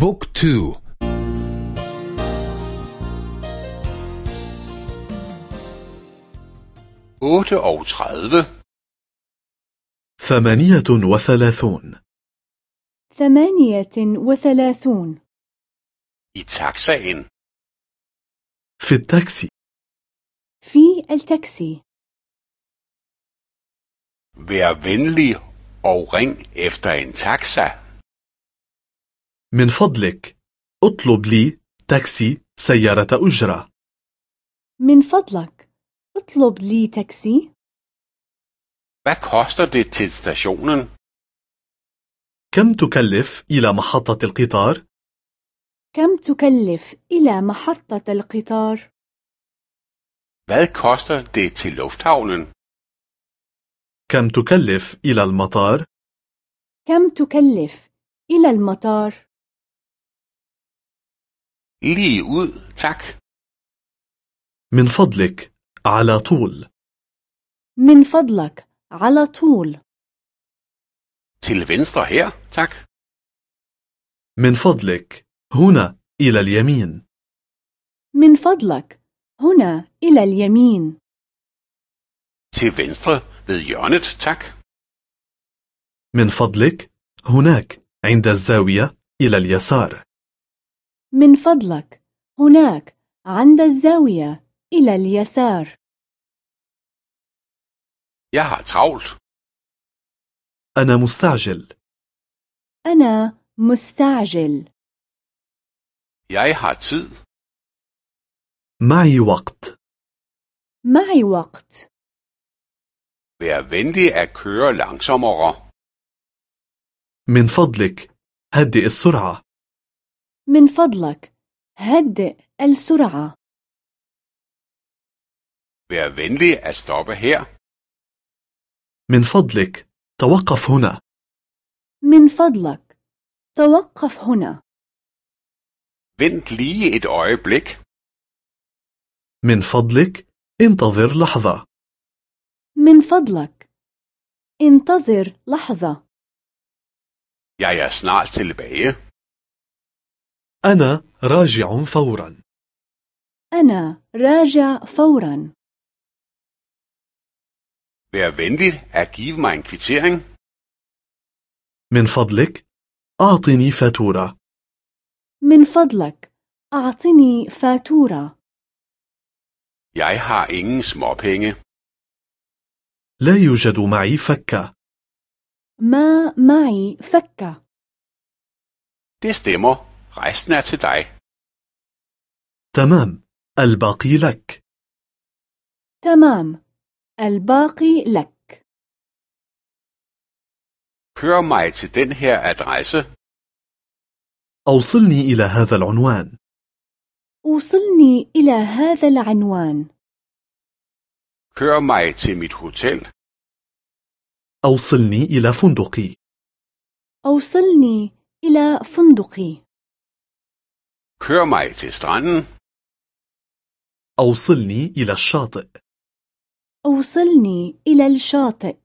book to. og tredive ثمانية وثلاثون. ثمانية وثلاثون. I taxaen. في التاكسي. في التاكسي. Vær venlig og ring efter en taxa. من فضلك اطلب لي تاكسي سيارة أجرة من فضلك اطلب لي تاكسي Hvad koster det til stationen? كم تكلف إلى محطة القطار؟ كم تكلف إلى محطة القطار؟ Hvad koster det til lufthavnen? كم تكلف إلى المطار؟ كم تكلف إلى المطار؟ Lige ud, tak. من فضلك على طول من فضلك على طول Til venstre her, tak. من فضلك هنا إلى اليمين من فضلك هنا إلى اليمين Til venstre ved hjørnet, tak. من فضلك هناك عند الزاوية إلى اليسار من فضلك. هناك عند الزاوية إلى اليسار. Jeg har travlt. أنا مستعجل. أنا مستعجل. Jeg har tid. معي وقت. معي وقت. Vær venlig at køre langsommere. من فضلك. هدئ السرعة. من فضلك هدئ السرعة Vær venlig at stoppe her. من فضلك توقف هنا من فضلك توقف هنا Vent lige et øjeblik. من فضلك انتظر لحظة من فضلك انتظر لحظة Jeg er snart tilbage. أنا راجع فورا. أنا راجع فورا. Vær venlig. At give mig en kvittering. من فضلك أعطني فاتورة. من فضلك أعطني فاتورة. Jeg har ingen småpenge. لا يوجد معي فكة. ما معي فكة. Det stemmer. Resten er til dig. تمام الباقي لك تمام الباقي لك Kør mig til den her adresse. أوصلني إلى هذا العنوان أوصلني إلى هذا العنوان Kør mig til mit hotel. أوصلني إلى فندقي أوصلني إلى فندقي Kør mig til stranden. أوصلني إلى الشاطئ أوصلني إلى الشاطئ